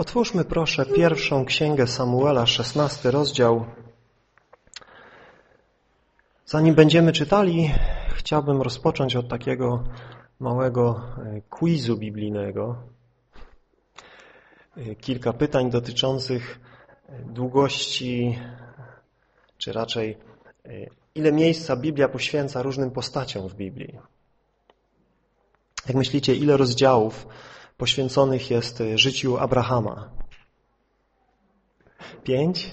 Otwórzmy proszę pierwszą księgę Samuela, szesnasty rozdział. Zanim będziemy czytali, chciałbym rozpocząć od takiego małego e, quizu biblijnego. E, kilka pytań dotyczących e, długości, czy raczej ile miejsca Biblia poświęca różnym postaciom w Biblii. Jak myślicie, ile rozdziałów poświęconych jest życiu Abrahama? Pięć?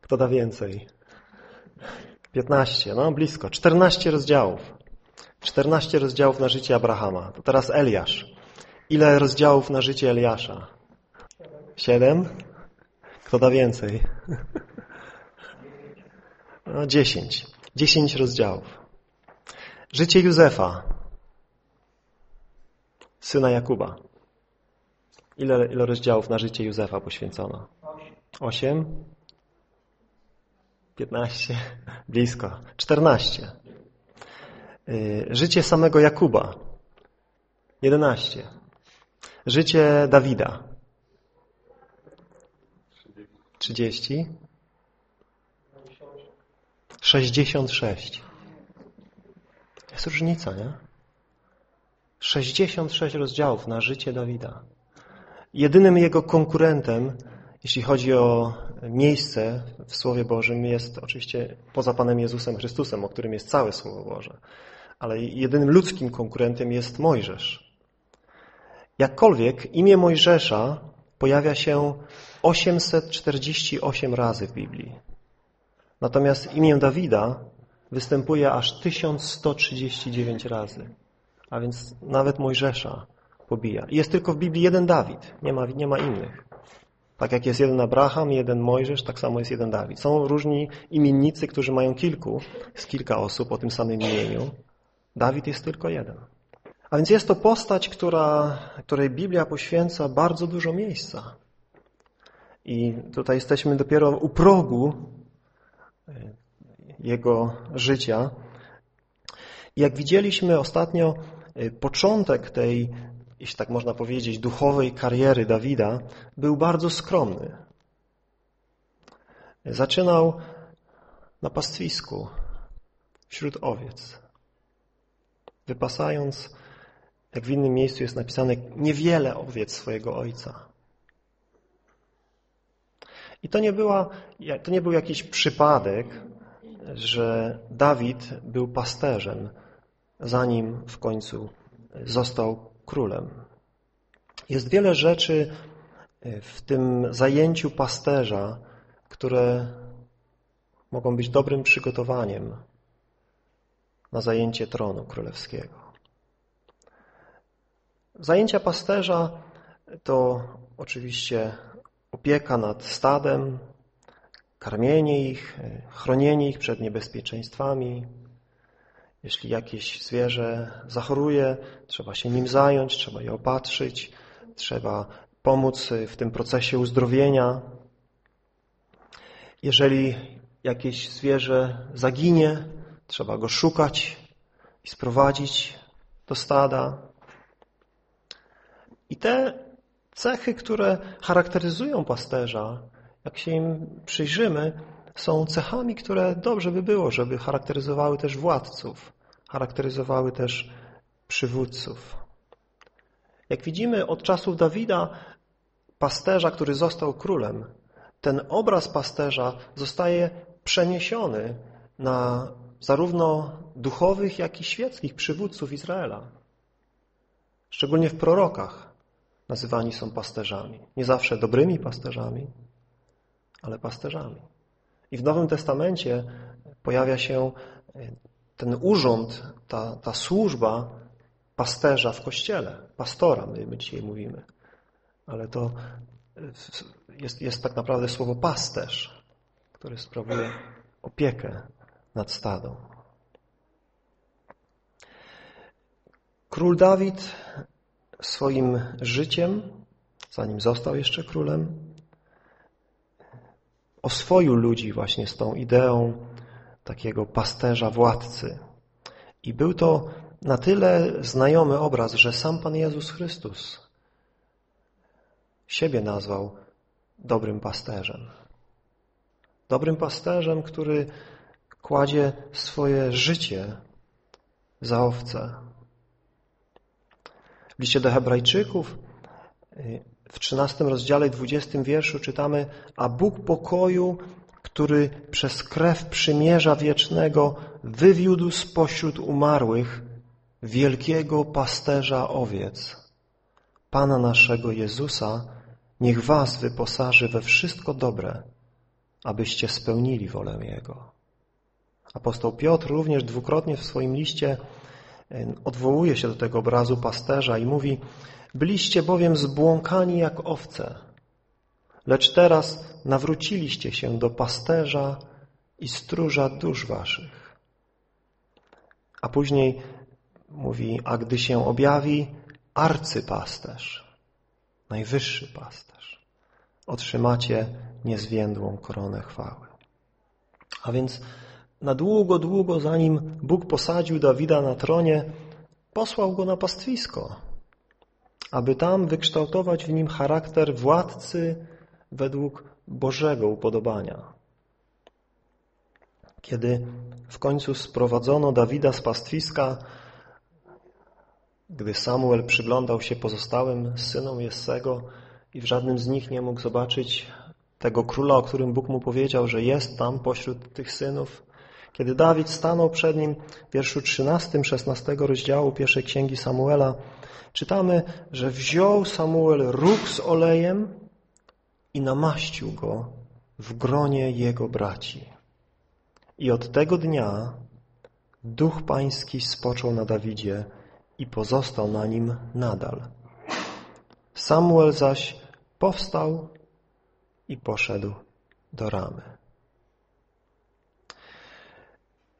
Kto da więcej? Piętnaście, no blisko. Czternaście rozdziałów. Czternaście rozdziałów na życie Abrahama. To teraz Eliasz. Ile rozdziałów na życie Eliasza? Siedem? Kto da więcej? No, dziesięć. Dziesięć rozdziałów. Życie Józefa syna Jakuba. Ile, ile rozdziałów na życie Józefa poświęcono? Osiem? Piętnaście? Blisko. Czternaście. Y, życie samego Jakuba. Jedenaście. Życie Dawida. Trzydzieści. Sześćdziesiąt sześć. Jest różnica, nie? 66 rozdziałów na życie Dawida. Jedynym jego konkurentem, jeśli chodzi o miejsce w Słowie Bożym, jest oczywiście poza Panem Jezusem Chrystusem, o którym jest całe Słowo Boże. Ale jedynym ludzkim konkurentem jest Mojżesz. Jakkolwiek imię Mojżesza pojawia się 848 razy w Biblii. Natomiast imię Dawida występuje aż 1139 razy a więc nawet Mojżesza pobija. jest tylko w Biblii jeden Dawid, nie ma, nie ma innych. Tak jak jest jeden Abraham, jeden Mojżesz, tak samo jest jeden Dawid. Są różni imiennicy, którzy mają kilku, jest kilka osób o tym samym imieniu. Dawid jest tylko jeden. A więc jest to postać, która, której Biblia poświęca bardzo dużo miejsca. I tutaj jesteśmy dopiero u progu e, jego życia. Jak widzieliśmy ostatnio, Y, początek tej, jeśli tak można powiedzieć, duchowej kariery Dawida był bardzo skromny. Zaczynał na pastwisku wśród owiec, wypasając, jak w innym miejscu jest napisane, niewiele owiec swojego ojca. I to nie, była, to nie był jakiś przypadek, że Dawid był pasterzem, zanim w końcu został królem. Jest wiele rzeczy w tym zajęciu pasterza, które mogą być dobrym przygotowaniem na zajęcie tronu królewskiego. Zajęcia pasterza to oczywiście opieka nad stadem, karmienie ich, chronienie ich przed niebezpieczeństwami, jeśli jakieś zwierzę zachoruje, trzeba się nim zająć, trzeba je opatrzyć, trzeba pomóc w tym procesie uzdrowienia. Jeżeli jakieś zwierzę zaginie, trzeba go szukać i sprowadzić do stada. I te cechy, które charakteryzują pasterza, jak się im przyjrzymy, są cechami, które dobrze by było, żeby charakteryzowały też władców, charakteryzowały też przywódców. Jak widzimy od czasów Dawida, pasterza, który został królem, ten obraz pasterza zostaje przeniesiony na zarówno duchowych, jak i świeckich przywódców Izraela. Szczególnie w prorokach nazywani są pasterzami. Nie zawsze dobrymi pasterzami, ale pasterzami. I w Nowym Testamencie pojawia się e, ten urząd, ta, ta służba pasterza w Kościele, pastora, my, my dzisiaj mówimy. Ale to e, jest, jest tak naprawdę słowo pasterz, który sprawuje opiekę nad stadą. Król Dawid swoim życiem, zanim został jeszcze królem, oswoił ludzi właśnie z tą ideą takiego pasterza, władcy. I był to na tyle znajomy obraz, że sam Pan Jezus Chrystus siebie nazwał dobrym pasterzem. Dobrym pasterzem, który kładzie swoje życie za owce. W liście do Hebrajczyków w 13 rozdziale 20 wierszu czytamy A Bóg pokoju, który przez krew przymierza wiecznego wywiódł spośród umarłych wielkiego pasterza owiec, Pana naszego Jezusa, niech was wyposaży we wszystko dobre, abyście spełnili wolę Jego. Apostoł Piotr również dwukrotnie w swoim liście odwołuje się do tego obrazu pasterza i mówi Byliście bowiem zbłąkani jak owce, lecz teraz nawróciliście się do pasterza i stróża dusz waszych. A później mówi, a gdy się objawi arcypasterz, najwyższy pasterz, otrzymacie niezwiędłą koronę chwały. A więc na długo, długo zanim Bóg posadził Dawida na tronie, posłał go na pastwisko, aby tam wykształtować w nim charakter władcy według Bożego upodobania. Kiedy w końcu sprowadzono Dawida z pastwiska, gdy Samuel przyglądał się pozostałym synom Jessego i w żadnym z nich nie mógł zobaczyć tego króla, o którym Bóg mu powiedział, że jest tam pośród tych synów, kiedy Dawid stanął przed nim w wierszu 13, 16 rozdziału pierwszej księgi Samuela, czytamy, że wziął Samuel róg z olejem i namaścił go w gronie jego braci. I od tego dnia duch pański spoczął na Dawidzie i pozostał na nim nadal. Samuel zaś powstał i poszedł do ramy.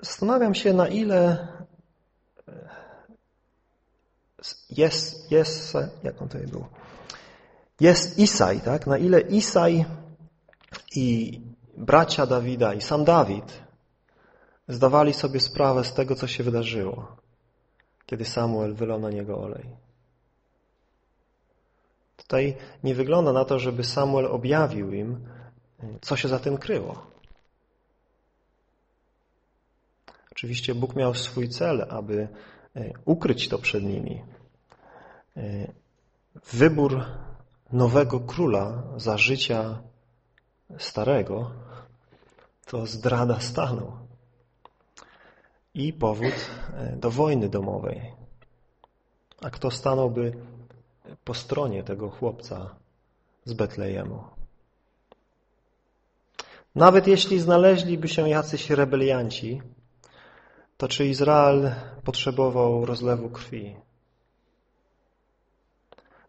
Zastanawiam się, na ile jest, jest, jak on tutaj był? Jest Isaj, tak? Na ile Isaj i bracia Dawida i sam Dawid zdawali sobie sprawę z tego, co się wydarzyło, kiedy Samuel wylał na niego olej. Tutaj nie wygląda na to, żeby Samuel objawił im, co się za tym kryło. Oczywiście Bóg miał swój cel, aby e, ukryć to przed nimi. E, wybór nowego króla za życia starego to zdrada stanu i powód e, do wojny domowej. A kto stanąłby po stronie tego chłopca z Betlejemu? Nawet jeśli znaleźliby się jacyś rebelianci, to czy Izrael potrzebował rozlewu krwi?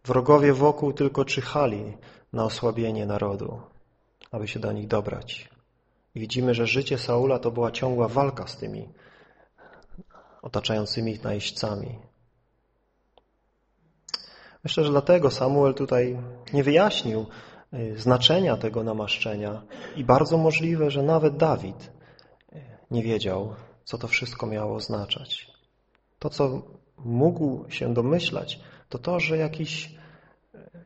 Wrogowie wokół tylko czyhali na osłabienie narodu, aby się do nich dobrać. I widzimy, że życie Saula to była ciągła walka z tymi otaczającymi ich najeźdźcami. Myślę, że dlatego Samuel tutaj nie wyjaśnił y, znaczenia tego namaszczenia i bardzo możliwe, że nawet Dawid y, nie wiedział, co to wszystko miało oznaczać. To, co mógł się domyślać, to to, że jakiś,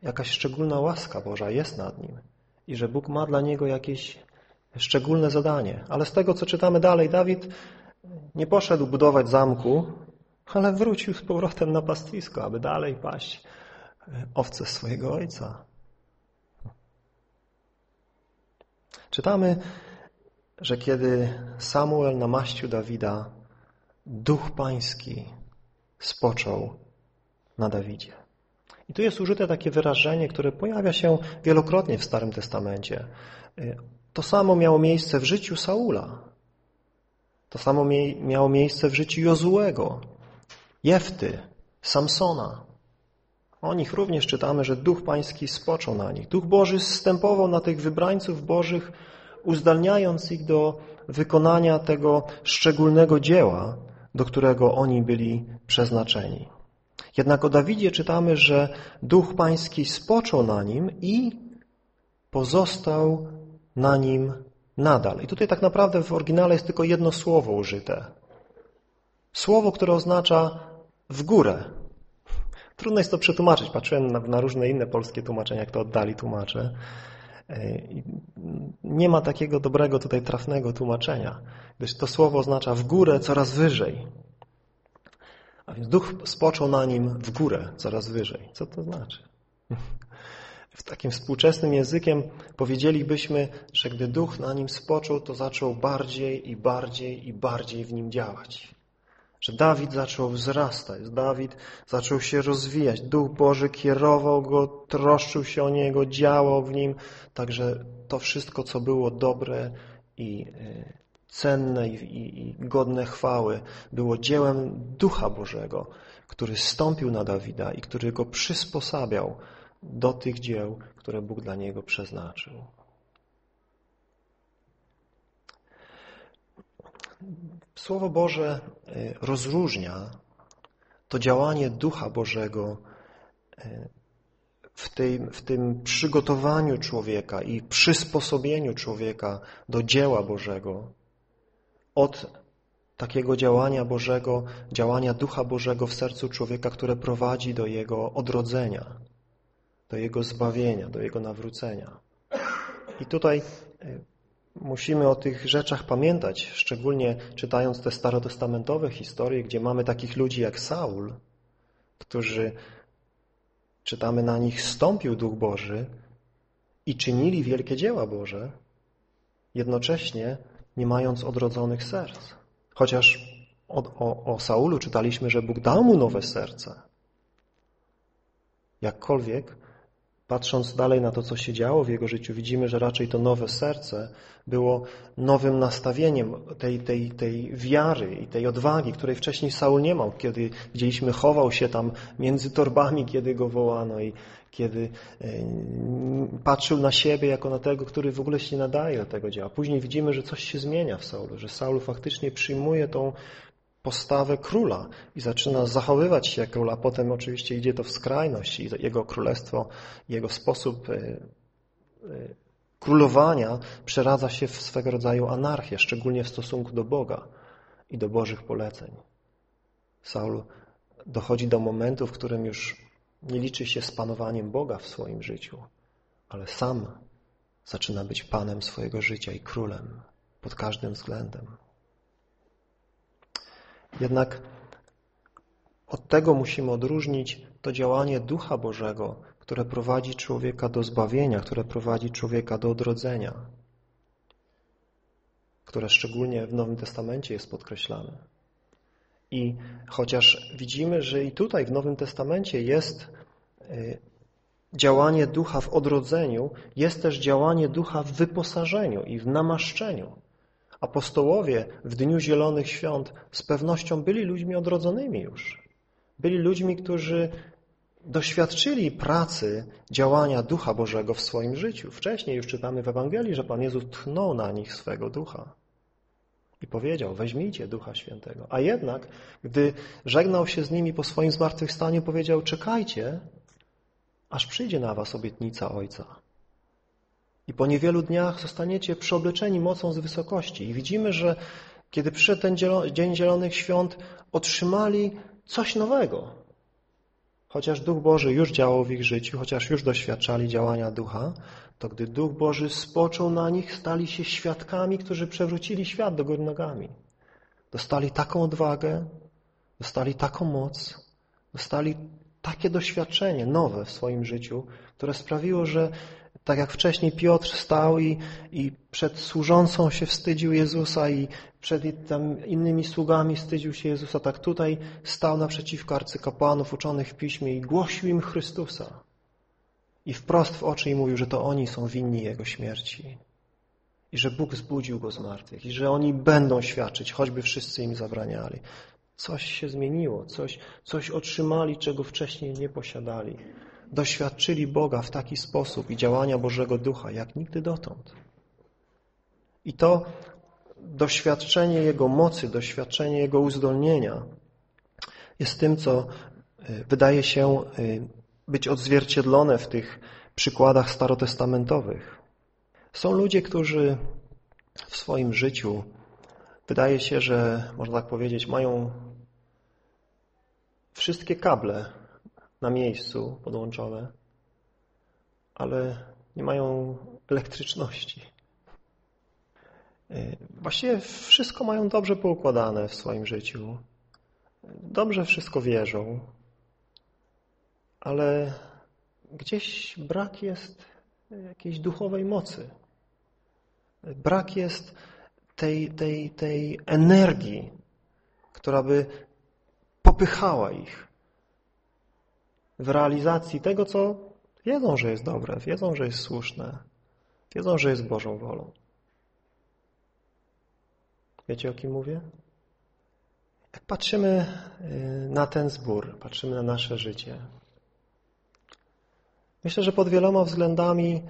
jakaś szczególna łaska Boża jest nad nim i że Bóg ma dla niego jakieś szczególne zadanie. Ale z tego, co czytamy dalej, Dawid nie poszedł budować zamku, ale wrócił z powrotem na pastwisko, aby dalej paść owce swojego ojca. Czytamy że kiedy Samuel namaścił Dawida, duch pański spoczął na Dawidzie. I tu jest użyte takie wyrażenie, które pojawia się wielokrotnie w Starym Testamencie. To samo miało miejsce w życiu Saula. To samo miało miejsce w życiu Jozułego, Jefty, Samsona. O nich również czytamy, że Duch Pański spoczął na nich. Duch Boży zstępował na tych wybrańców Bożych, uzdalniając ich do wykonania tego szczególnego dzieła, do którego oni byli przeznaczeni. Jednak o Dawidzie czytamy, że Duch Pański spoczął na nim i pozostał na nim nadal. I tutaj tak naprawdę w oryginale jest tylko jedno słowo użyte. Słowo, które oznacza w górę. Trudno jest to przetłumaczyć. Patrzyłem na, na różne inne polskie tłumaczenia, jak to oddali tłumacze. E, nie ma takiego dobrego tutaj trafnego tłumaczenia, gdyż to słowo oznacza w górę coraz wyżej. A więc duch spoczął na nim w górę coraz wyżej. Co to znaczy? W takim współczesnym językiem powiedzielibyśmy, że gdy duch na nim spoczął, to zaczął bardziej i bardziej i bardziej w nim działać. Że Dawid zaczął wzrastać, Dawid zaczął się rozwijać. Duch Boży kierował go, troszczył się o niego, działał w nim. Także to wszystko, co było dobre i y, cenne i, godne chwały, było dziełem Ducha Bożego, który stąpił na Dawida i który go przysposabiał do tych dzieł, które Bóg dla niego przeznaczył. Słowo Boże y, rozróżnia to działanie Ducha Bożego y, w tym, w tym przygotowaniu człowieka i przysposobieniu człowieka do dzieła Bożego od takiego działania Bożego, działania Ducha Bożego w sercu człowieka, które prowadzi do jego odrodzenia, do jego zbawienia, do jego nawrócenia. I tutaj y, musimy o tych rzeczach pamiętać, szczególnie czytając te starotestamentowe historie, gdzie mamy takich ludzi jak Saul, którzy, czytamy na nich, stąpił Duch Boży i czynili wielkie dzieła Boże, jednocześnie nie mając odrodzonych serc. Chociaż o, o, o Saulu czytaliśmy, że Bóg dał mu nowe serce. Jakkolwiek Patrząc dalej na to, co się działo w jego życiu, widzimy, że raczej to nowe serce było nowym nastawieniem tej, tej, tej wiary i tej odwagi, której wcześniej Saul nie miał, kiedy widzieliśmy, chował się tam między torbami, kiedy go wołano i kiedy e, patrzył na siebie jako na tego, który w ogóle się nie nadaje do tego dzieła. Później widzimy, że coś się zmienia w Saulu, że Saul faktycznie przyjmuje tą postawę króla i zaczyna zachowywać się jak król, a potem oczywiście idzie to w skrajność i jego królestwo, jego sposób e, e, królowania przeradza się w swego rodzaju anarchię, szczególnie w stosunku do Boga i do Bożych poleceń. Saul dochodzi do momentu, w którym już nie liczy się z panowaniem Boga w swoim życiu, ale sam zaczyna być panem swojego życia i królem pod każdym względem. Jednak od tego musimy odróżnić to działanie Ducha Bożego, które prowadzi człowieka do zbawienia, które prowadzi człowieka do odrodzenia, które szczególnie w Nowym Testamencie jest podkreślane. I chociaż widzimy, że i tutaj w Nowym Testamencie jest y, działanie ducha w odrodzeniu, jest też działanie ducha w wyposażeniu i w namaszczeniu. Apostołowie w Dniu Zielonych Świąt z pewnością byli ludźmi odrodzonymi już. Byli ludźmi, którzy doświadczyli pracy, działania Ducha Bożego w swoim życiu. Wcześniej już czytamy w Ewangelii, że Pan Jezus tchnął na nich swego Ducha i powiedział, weźmijcie Ducha Świętego. A jednak, gdy żegnał się z nimi po swoim zmartwychwstaniu, powiedział, czekajcie, aż przyjdzie na was obietnica Ojca. I po niewielu dniach zostaniecie przeobleczeni mocą z wysokości. I widzimy, że kiedy przyszedł ten Dzień Zielonych Świąt, otrzymali coś nowego. Chociaż Duch Boży już działał w ich życiu, chociaż już doświadczali działania Ducha, to gdy Duch Boży spoczął na nich, stali się świadkami, którzy przewrócili świat do góry nogami. Dostali taką odwagę, dostali taką moc, dostali takie doświadczenie nowe w swoim życiu, które sprawiło, że tak jak wcześniej Piotr stał i, i przed służącą się wstydził Jezusa i przed innymi sługami wstydził się Jezusa, tak tutaj stał naprzeciwko arcykapłanów uczonych w piśmie i głosił im Chrystusa. I wprost w oczy im mówił, że to oni są winni Jego śmierci. I że Bóg zbudził Go z martwych. I że oni będą świadczyć, choćby wszyscy im zabraniali. Coś się zmieniło, coś, coś otrzymali, czego wcześniej nie posiadali doświadczyli Boga w taki sposób i działania Bożego Ducha, jak nigdy dotąd. I to doświadczenie Jego mocy, doświadczenie Jego uzdolnienia jest tym, co y, wydaje się y, być odzwierciedlone w tych przykładach starotestamentowych. Są ludzie, którzy w swoim życiu wydaje się, że można tak powiedzieć, mają wszystkie kable na miejscu podłączone, ale nie mają elektryczności. Y, właściwie wszystko mają dobrze poukładane w swoim życiu. Dobrze wszystko wierzą, ale gdzieś brak jest jakiejś duchowej mocy. Brak jest tej, tej, tej energii, która by popychała ich w realizacji tego, co wiedzą, że jest dobre, wiedzą, że jest słuszne, wiedzą, że jest Bożą wolą. Wiecie, o kim mówię? Jak patrzymy y, na ten zbór, patrzymy na nasze życie, myślę, że pod wieloma względami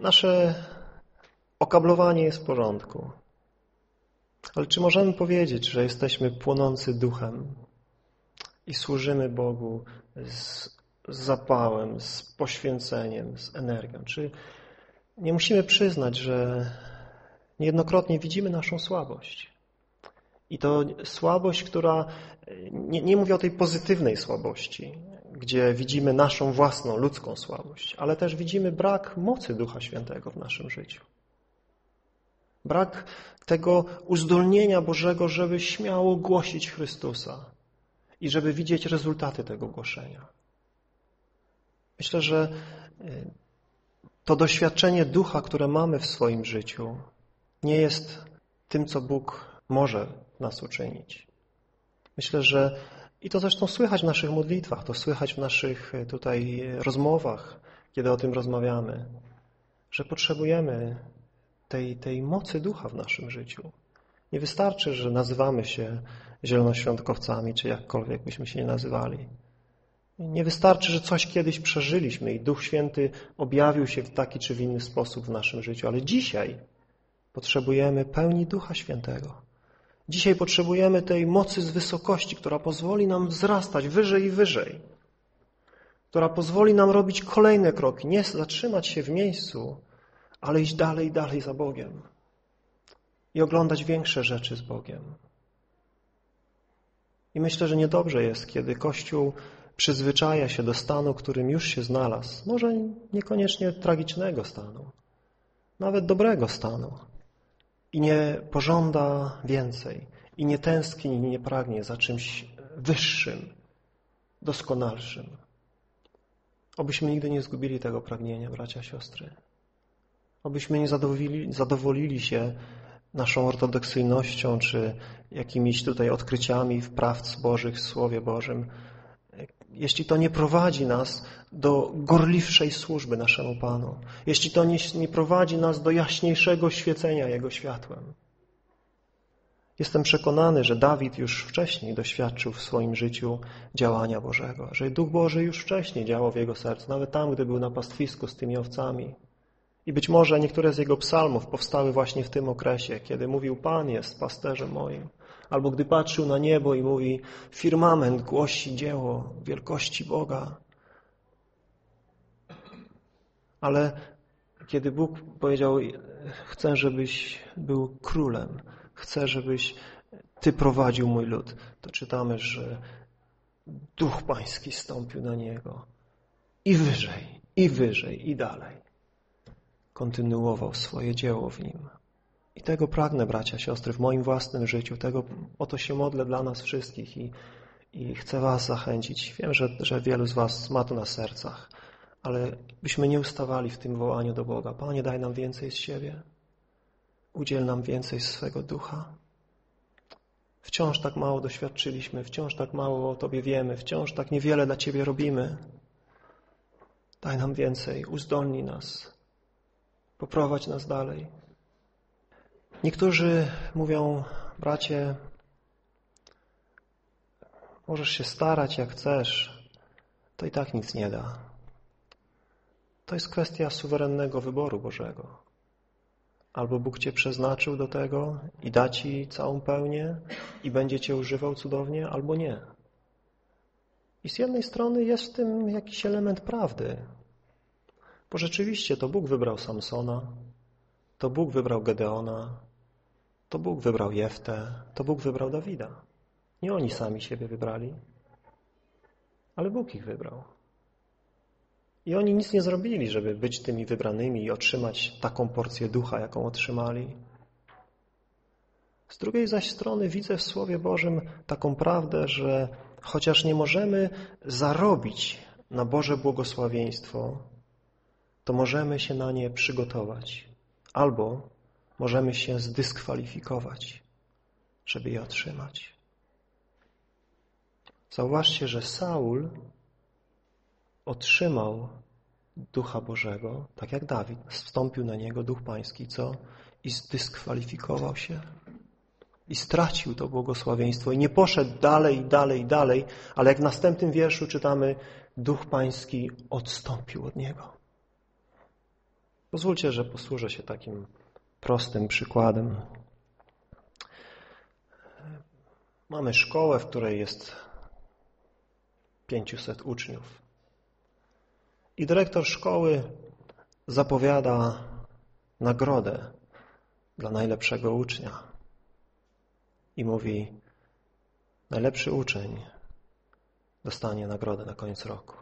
nasze okablowanie jest w porządku. Ale czy możemy powiedzieć, że jesteśmy płonący duchem i służymy Bogu z, zapałem, z poświęceniem, z energią? Czy nie musimy przyznać, że niejednokrotnie widzimy naszą słabość? I to słabość, która, nie, nie mówię o tej pozytywnej słabości, gdzie widzimy naszą własną, ludzką słabość, ale też widzimy brak mocy Ducha Świętego w naszym życiu. Brak tego uzdolnienia Bożego, żeby śmiało głosić Chrystusa i żeby widzieć rezultaty tego głoszenia. Myślę, że y, to doświadczenie ducha, które mamy w swoim życiu, nie jest tym, co Bóg może nas uczynić. Myślę, że i to zresztą słychać w naszych modlitwach, to słychać w naszych y, tutaj rozmowach, kiedy o tym rozmawiamy, że potrzebujemy tej, tej mocy ducha w naszym życiu. Nie wystarczy, że nazywamy się zielonoświątkowcami, czy jakkolwiek byśmy się nie nazywali. Nie wystarczy, że coś kiedyś przeżyliśmy i Duch Święty objawił się w taki czy w inny sposób w naszym życiu, ale dzisiaj potrzebujemy pełni Ducha Świętego. Dzisiaj potrzebujemy tej mocy z wysokości, która pozwoli nam wzrastać wyżej i wyżej, która pozwoli nam robić kolejne kroki, nie zatrzymać się w miejscu, ale iść dalej i dalej za Bogiem i oglądać większe rzeczy z Bogiem. I myślę, że niedobrze jest, kiedy Kościół przyzwyczaja się do stanu, którym już się znalazł. Może niekoniecznie tragicznego stanu, nawet dobrego stanu. I nie pożąda więcej. I nie tęskni, nie pragnie za czymś wyższym, doskonalszym. Obyśmy nigdy nie zgubili tego pragnienia, bracia, siostry. Obyśmy nie zadowolili, zadowolili się naszą ortodoksyjnością, czy jakimiś tutaj odkryciami w prawd Bożych, w Słowie Bożym, jeśli to nie prowadzi nas do gorliwszej służby naszemu Panu, jeśli to nie, nie prowadzi nas do jaśniejszego świecenia Jego światłem. Jestem przekonany, że Dawid już wcześniej doświadczył w swoim życiu działania Bożego, że Duch Boży już wcześniej działał w jego sercu, nawet tam, gdy był na pastwisku z tymi owcami. I być może niektóre z jego psalmów powstały właśnie w tym okresie, kiedy mówił Pan jest pasterzem moim. Albo gdy patrzył na niebo i mówi firmament głosi dzieło wielkości Boga. Ale kiedy Bóg powiedział chcę, żebyś był królem, chcę, żebyś Ty prowadził mój lud, to czytamy, że Duch Pański stąpił na niego i wyżej, i wyżej, i dalej kontynuował swoje dzieło w nim. I tego pragnę, bracia, siostry, w moim własnym życiu. Tego o to się modlę dla nas wszystkich i, i chcę was zachęcić. Wiem, że, że wielu z was ma to na sercach, ale byśmy nie ustawali w tym wołaniu do Boga. Panie, daj nam więcej z siebie. Udziel nam więcej swego ducha. Wciąż tak mało doświadczyliśmy, wciąż tak mało o Tobie wiemy, wciąż tak niewiele dla Ciebie robimy. Daj nam więcej, uzdolnij nas, poprowadź nas dalej. Niektórzy mówią, bracie, możesz się starać jak chcesz, to i tak nic nie da. To jest kwestia suwerennego wyboru Bożego. Albo Bóg Cię przeznaczył do tego i da Ci całą pełnię i będzie Cię używał cudownie, albo nie. I z jednej strony jest w tym jakiś element prawdy, bo rzeczywiście to Bóg wybrał Samsona, to Bóg wybrał Gedeona, to Bóg wybrał Jeftę, to Bóg wybrał Dawida. Nie oni sami siebie wybrali. ale Bóg ich wybrał. I oni nic nie zrobili, żeby być tymi wybranymi i otrzymać taką porcję ducha, jaką otrzymali. Z drugiej zaś strony widzę w Słowie Bożym taką prawdę, że chociaż nie możemy zarobić na Boże błogosławieństwo, to możemy się na nie przygotować albo możemy się zdyskwalifikować, żeby je otrzymać. Zauważcie, że Saul otrzymał Ducha Bożego, tak jak Dawid, wstąpił na niego Duch Pański, co? I zdyskwalifikował się. I stracił to błogosławieństwo i nie poszedł dalej, dalej, dalej, ale jak w następnym wierszu czytamy, Duch Pański odstąpił od niego. Pozwólcie, że posłużę się takim prostym przykładem. Mamy szkołę, w której jest 500 uczniów. I dyrektor szkoły zapowiada nagrodę dla najlepszego ucznia. I mówi, najlepszy uczeń dostanie nagrodę na koniec roku.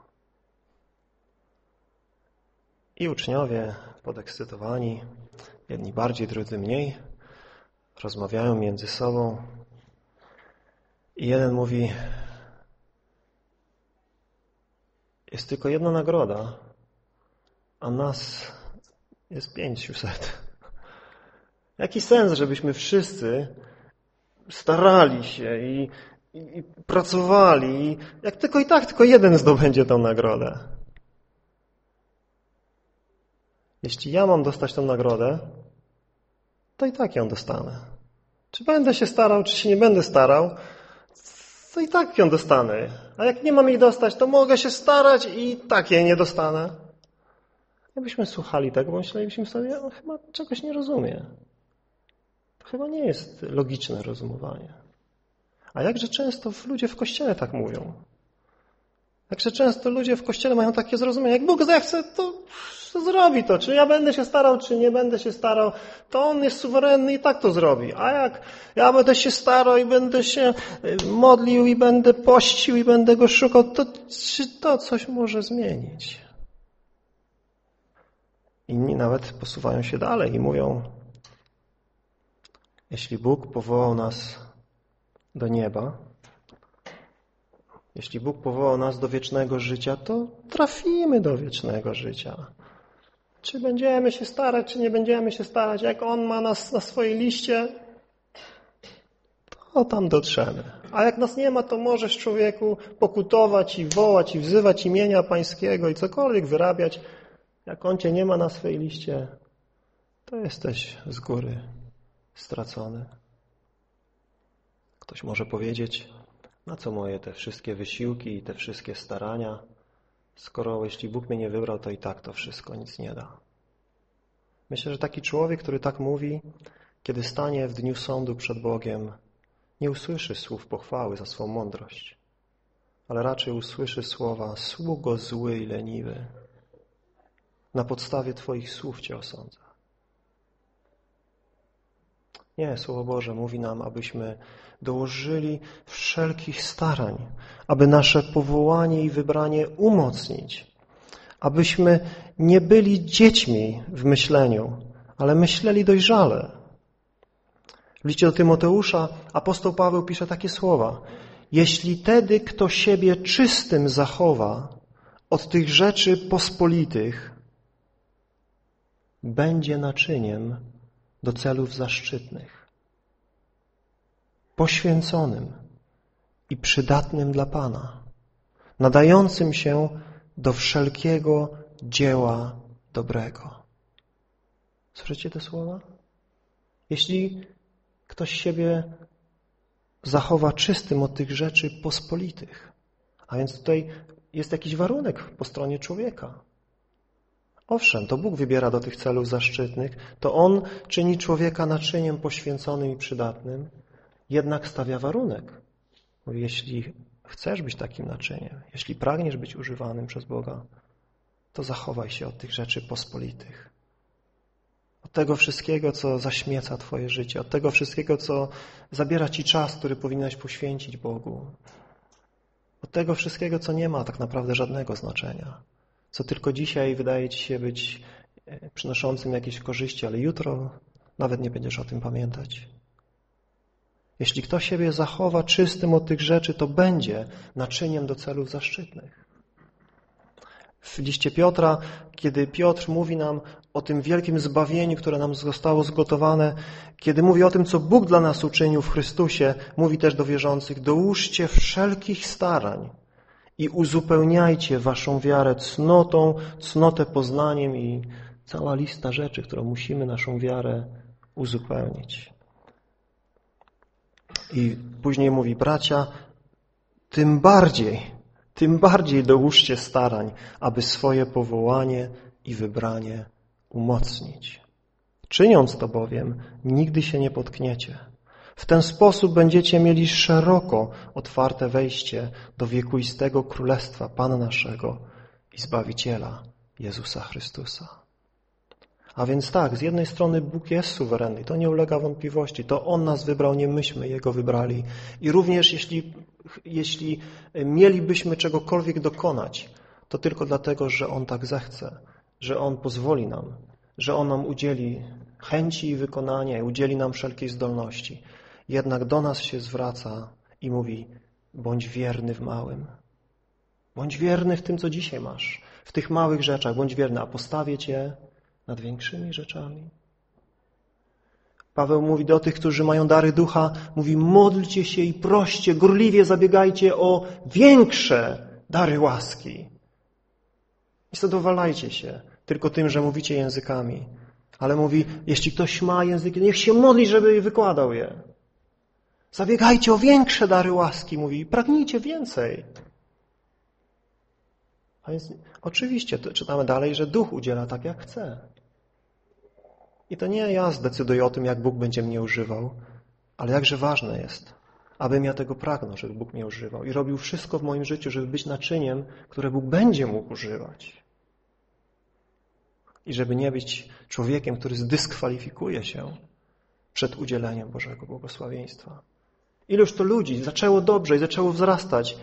I uczniowie podekscytowani, jedni bardziej, drudzy mniej, rozmawiają między sobą i jeden mówi, jest tylko jedna nagroda, a nas jest pięciuset. Jaki sens, żebyśmy wszyscy starali się i, i, i pracowali, jak tylko i tak tylko jeden zdobędzie tą nagrodę. Jeśli ja mam dostać tą nagrodę, to i tak ją dostanę. Czy będę się starał, czy się nie będę starał, to i tak ją dostanę. A jak nie mam jej dostać, to mogę się starać i tak jej nie dostanę. Jakbyśmy słuchali tego, myślelibyśmy sobie, on chyba czegoś nie rozumie. To chyba nie jest logiczne rozumowanie. A jakże często ludzie w Kościele tak mówią. Jakże często ludzie w Kościele mają takie zrozumienie, jak Bóg zechce, to zrobi to. Czy ja będę się starał, czy nie będę się starał, to On jest suwerenny i tak to zrobi. A jak ja będę się starał i będę się y, modlił i będę pościł i będę Go szukał, to czy to coś może zmienić? Inni nawet posuwają się dalej i mówią, jeśli Bóg powołał nas do nieba, jeśli Bóg powołał nas do wiecznego życia, to trafimy do wiecznego życia. Czy będziemy się starać, czy nie będziemy się starać, jak On ma nas na swojej liście, to tam dotrzemy. A jak nas nie ma, to możesz człowieku pokutować i wołać i wzywać imienia Pańskiego i cokolwiek wyrabiać. Jak On Cię nie ma na swojej liście, to jesteś z góry stracony. Ktoś może powiedzieć, na co moje te wszystkie wysiłki i te wszystkie starania, skoro jeśli Bóg mnie nie wybrał, to i tak to wszystko nic nie da. Myślę, że taki człowiek, który tak mówi, kiedy stanie w dniu sądu przed Bogiem, nie usłyszy słów pochwały za swą mądrość, ale raczej usłyszy słowa sługo zły i leniwy. Na podstawie Twoich słów Cię osądza. Nie, Słowo Boże mówi nam, abyśmy dołożyli wszelkich starań, aby nasze powołanie i wybranie umocnić, abyśmy nie byli dziećmi w myśleniu, ale myśleli dojrzale. W liście do Tymoteusza apostoł Paweł pisze takie słowa. Jeśli tedy kto siebie czystym zachowa od tych rzeczy pospolitych, będzie naczyniem do celów zaszczytnych, poświęconym i przydatnym dla Pana, nadającym się do wszelkiego dzieła dobrego. Słyszycie te słowa? Jeśli ktoś siebie zachowa czystym od tych rzeczy pospolitych, a więc tutaj jest jakiś warunek po stronie człowieka. Owszem, to Bóg wybiera do tych celów zaszczytnych, to On czyni człowieka naczyniem poświęconym i przydatnym, jednak stawia warunek. Mówi, jeśli chcesz być takim naczyniem, jeśli pragniesz być używanym przez Boga, to zachowaj się od tych rzeczy pospolitych. Od tego wszystkiego, co zaśmieca Twoje życie, od tego wszystkiego, co zabiera Ci czas, który powinieneś poświęcić Bogu. Od tego wszystkiego, co nie ma tak naprawdę żadnego znaczenia. Co tylko dzisiaj wydaje ci się być e, przynoszącym jakieś korzyści, ale jutro nawet nie będziesz o tym pamiętać. Jeśli kto siebie zachowa czystym od tych rzeczy, to będzie naczyniem do celów zaszczytnych. W liście Piotra, kiedy Piotr mówi nam o tym wielkim zbawieniu, które nam zostało zgotowane, kiedy mówi o tym, co Bóg dla nas uczynił w Chrystusie, mówi też do wierzących, dołóżcie wszelkich starań i uzupełniajcie waszą wiarę cnotą, cnotę poznaniem i cała lista rzeczy, którą musimy naszą wiarę uzupełnić. I później mówi, bracia, tym bardziej, tym bardziej dołóżcie starań, aby swoje powołanie i wybranie umocnić. Czyniąc to bowiem, nigdy się nie potkniecie. W ten sposób będziecie mieli szeroko otwarte wejście do wiekuistego Królestwa Pana naszego i Zbawiciela Jezusa Chrystusa. A więc tak, z jednej strony Bóg jest suwerenny, to nie ulega wątpliwości. To On nas wybrał, nie myśmy Jego wybrali. I również jeśli, jeśli mielibyśmy czegokolwiek dokonać, to tylko dlatego, że On tak zechce, że On pozwoli nam, że On nam udzieli chęci i wykonania i udzieli nam wszelkiej zdolności. Jednak do nas się zwraca i mówi, bądź wierny w małym. Bądź wierny w tym, co dzisiaj masz. W tych małych rzeczach bądź wierny, a postawię Cię nad większymi rzeczami. Paweł mówi do tych, którzy mają dary ducha, mówi módlcie się i proście, gorliwie zabiegajcie o większe dary łaski. Nie zadowalajcie się tylko tym, że mówicie językami, ale mówi, jeśli ktoś ma języki, niech się modli, żeby wykładał je. Zabiegajcie o większe dary łaski, mówi, pragnijcie więcej. A więc oczywiście czytamy dalej, że duch udziela tak, jak chce. I to nie ja zdecyduję o tym, jak Bóg będzie mnie używał, ale jakże ważne jest, abym ja tego pragnął, żeby Bóg mnie używał i robił wszystko w moim życiu, żeby być naczyniem, które Bóg będzie mógł używać. I żeby nie być człowiekiem, który zdyskwalifikuje się przed udzieleniem Bożego błogosławieństwa. Iluż to ludzi zaczęło dobrze i zaczęło wzrastać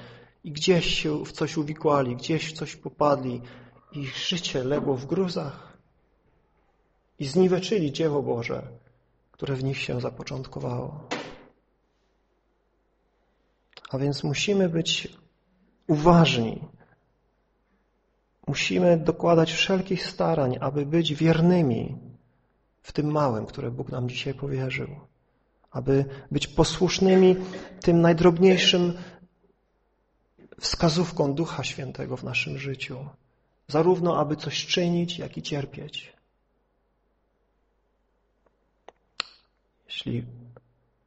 i gdzieś się w coś uwikłali, gdzieś w coś popadli, ich życie legło w gruzach i zniweczyli dzieło Boże, które w nich się zapoczątkowało. A więc musimy być uważni. Musimy dokładać wszelkich starań, aby być wiernymi w tym małym, które Bóg nam dzisiaj powierzył. Aby być posłusznymi tym najdrobniejszym wskazówką Ducha Świętego w naszym życiu. Zarówno aby coś czynić, jak i cierpieć. Jeśli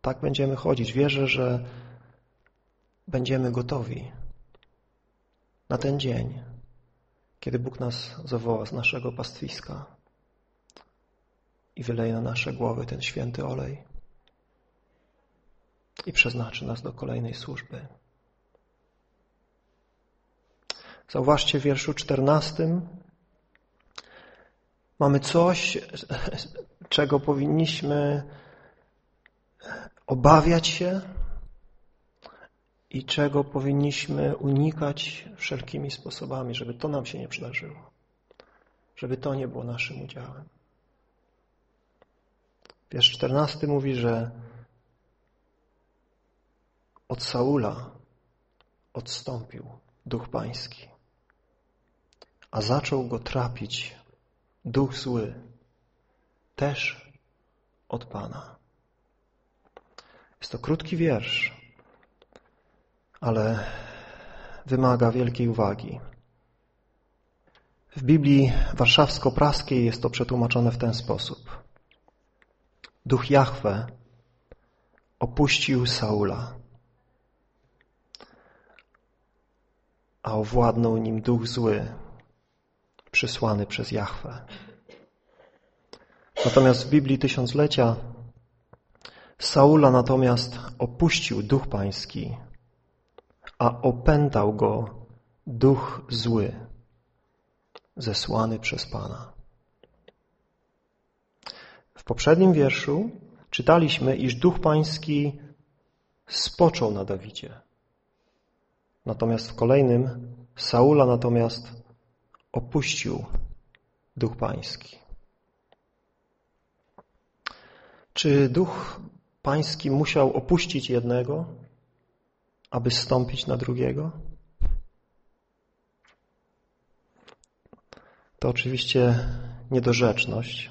tak będziemy chodzić, wierzę, że będziemy gotowi na ten dzień, kiedy Bóg nas zawoła z naszego pastwiska i wyleje na nasze głowy ten święty olej i przeznaczy nas do kolejnej służby. Zauważcie w wierszu czternastym mamy coś, czego powinniśmy obawiać się i czego powinniśmy unikać wszelkimi sposobami, żeby to nam się nie przydarzyło. Żeby to nie było naszym udziałem. Wiersz 14 mówi, że od Saula odstąpił duch pański, a zaczął go trapić duch zły, też od Pana. Jest to krótki wiersz, ale wymaga wielkiej uwagi. W Biblii warszawsko-praskiej jest to przetłumaczone w ten sposób. Duch Jahwe opuścił Saula, a owładnął nim duch zły, przysłany przez Jahwe. Natomiast w Biblii Tysiąclecia Saula natomiast opuścił duch pański, a opętał go duch zły, zesłany przez Pana. W poprzednim wierszu czytaliśmy, iż duch pański spoczął na Dawidzie. Natomiast w kolejnym Saula natomiast opuścił Duch Pański. Czy Duch Pański musiał opuścić jednego, aby stąpić na drugiego? To oczywiście niedorzeczność,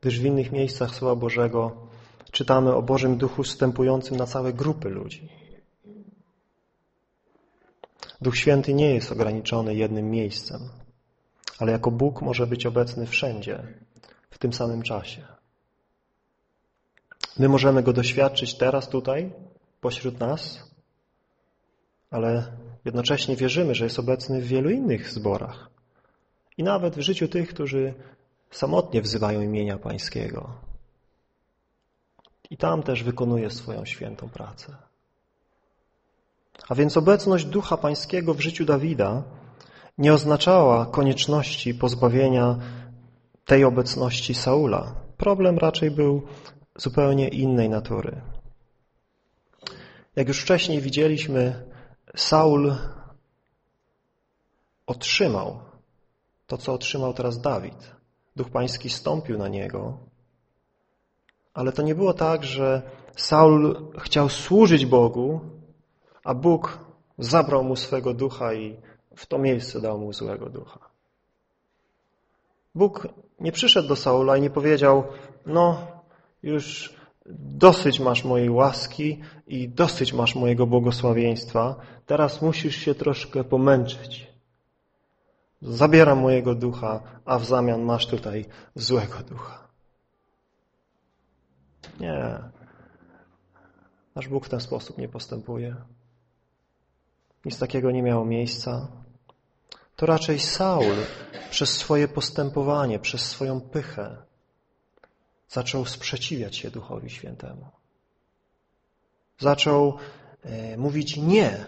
gdyż w innych miejscach Słowa Bożego czytamy o Bożym Duchu wstępującym na całe grupy ludzi. Duch Święty nie jest ograniczony jednym miejscem, ale jako Bóg może być obecny wszędzie, w tym samym czasie. My możemy Go doświadczyć teraz tutaj, pośród nas, ale jednocześnie wierzymy, że jest obecny w wielu innych zborach i nawet w życiu tych, którzy samotnie wzywają imienia Pańskiego. I tam też wykonuje swoją świętą pracę. A więc obecność Ducha Pańskiego w życiu Dawida nie oznaczała konieczności pozbawienia tej obecności Saula. Problem raczej był zupełnie innej natury. Jak już wcześniej widzieliśmy, Saul otrzymał to, co otrzymał teraz Dawid. Duch Pański stąpił na niego, ale to nie było tak, że Saul chciał służyć Bogu, a Bóg zabrał mu swego ducha i w to miejsce dał mu złego ducha. Bóg nie przyszedł do Saula i nie powiedział, no już dosyć masz mojej łaski i dosyć masz mojego błogosławieństwa, teraz musisz się troszkę pomęczyć. Zabieram mojego ducha, a w zamian masz tutaj złego ducha. Nie. Nasz Bóg w ten sposób nie postępuje. Nic takiego nie miało miejsca. To raczej Saul przez swoje postępowanie, przez swoją pychę zaczął sprzeciwiać się Duchowi Świętemu. Zaczął e, mówić nie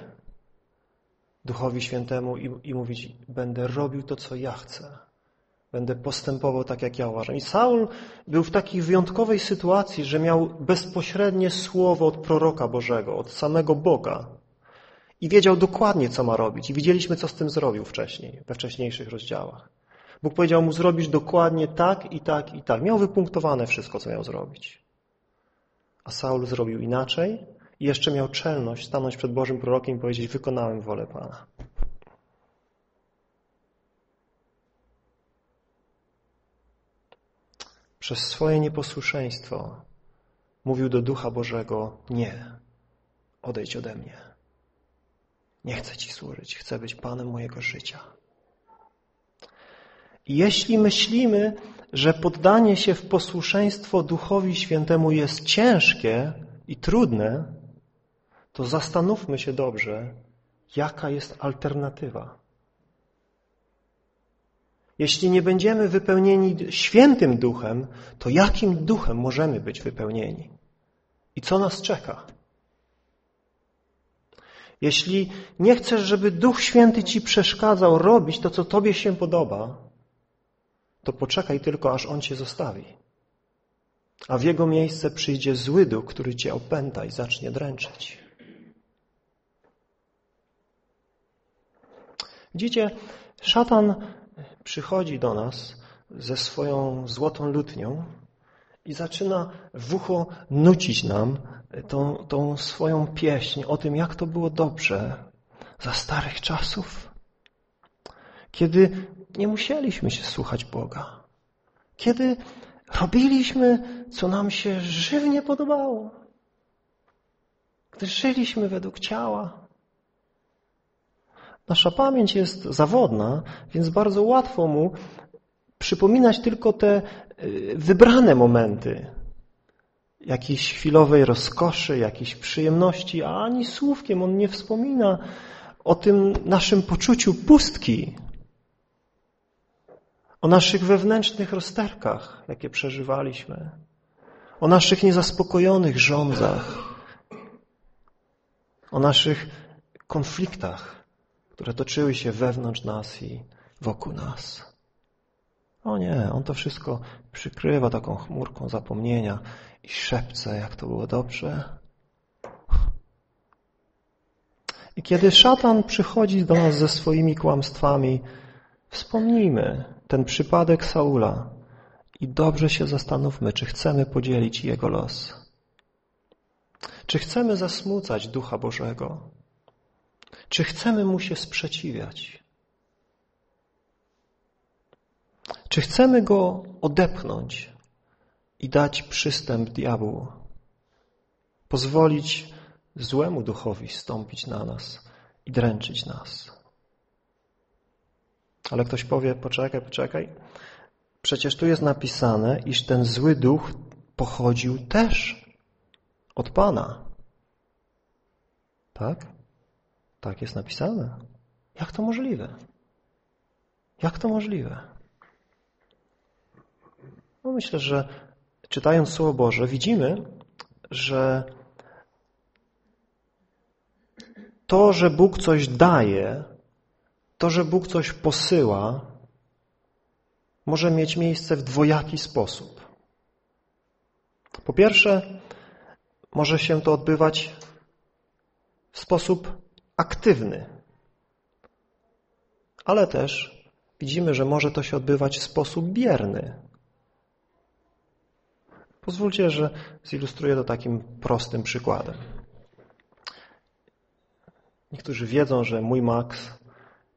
Duchowi Świętemu i, i mówić będę robił to, co ja chcę. Będę postępował tak, jak ja uważam. I Saul był w takiej wyjątkowej sytuacji, że miał bezpośrednie słowo od proroka Bożego, od samego Boga. I wiedział dokładnie, co ma robić. I widzieliśmy, co z tym zrobił wcześniej, we wcześniejszych rozdziałach. Bóg powiedział mu, zrobisz dokładnie tak i tak i tak. Miał wypunktowane wszystko, co miał zrobić. A Saul zrobił inaczej i jeszcze miał czelność stanąć przed Bożym prorokiem i powiedzieć, wykonałem wolę Pana. Przez swoje nieposłuszeństwo mówił do Ducha Bożego, nie, odejdź ode mnie. Nie chcę Ci służyć, chcę być Panem mojego życia. Jeśli myślimy, że poddanie się w posłuszeństwo Duchowi Świętemu jest ciężkie i trudne, to zastanówmy się dobrze, jaka jest alternatywa. Jeśli nie będziemy wypełnieni świętym duchem, to jakim duchem możemy być wypełnieni? I co nas czeka? Jeśli nie chcesz, żeby Duch Święty ci przeszkadzał robić to, co tobie się podoba, to poczekaj tylko, aż On cię zostawi. A w Jego miejsce przyjdzie zły duch, który cię opęta i zacznie dręczyć. Widzicie, szatan przychodzi do nas ze swoją złotą lutnią i zaczyna w ucho nucić nam tą, tą swoją pieśń o tym, jak to było dobrze za starych czasów, kiedy nie musieliśmy się słuchać Boga, kiedy robiliśmy, co nam się żywnie podobało, gdy żyliśmy według ciała, Nasza pamięć jest zawodna, więc bardzo łatwo mu przypominać tylko te y, wybrane momenty. Jakiejś chwilowej rozkoszy, jakiejś przyjemności, a ani słówkiem on nie wspomina o tym naszym poczuciu pustki, o naszych wewnętrznych rozterkach, jakie przeżywaliśmy, o naszych niezaspokojonych rządzach, o naszych konfliktach które toczyły się wewnątrz nas i wokół nas. O nie, on to wszystko przykrywa taką chmurką zapomnienia i szepce, jak to było dobrze. I kiedy szatan przychodzi do nas ze swoimi kłamstwami, wspomnijmy ten przypadek Saula i dobrze się zastanówmy, czy chcemy podzielić jego los. Czy chcemy zasmucać Ducha Bożego? Czy chcemy Mu się sprzeciwiać? Czy chcemy Go odepchnąć i dać przystęp diabłu? Pozwolić złemu duchowi stąpić na nas i dręczyć nas. Ale ktoś powie, poczekaj, poczekaj. Przecież tu jest napisane, iż ten zły duch pochodził też od Pana. Tak? Tak jest napisane. Jak to możliwe? Jak to możliwe? No myślę, że czytając Słowo Boże widzimy, że to, że Bóg coś daje, to, że Bóg coś posyła, może mieć miejsce w dwojaki sposób. Po pierwsze, może się to odbywać w sposób aktywny, ale też widzimy, że może to się odbywać w sposób bierny. Pozwólcie, że zilustruję to takim prostym przykładem. Niektórzy wiedzą, że mój Max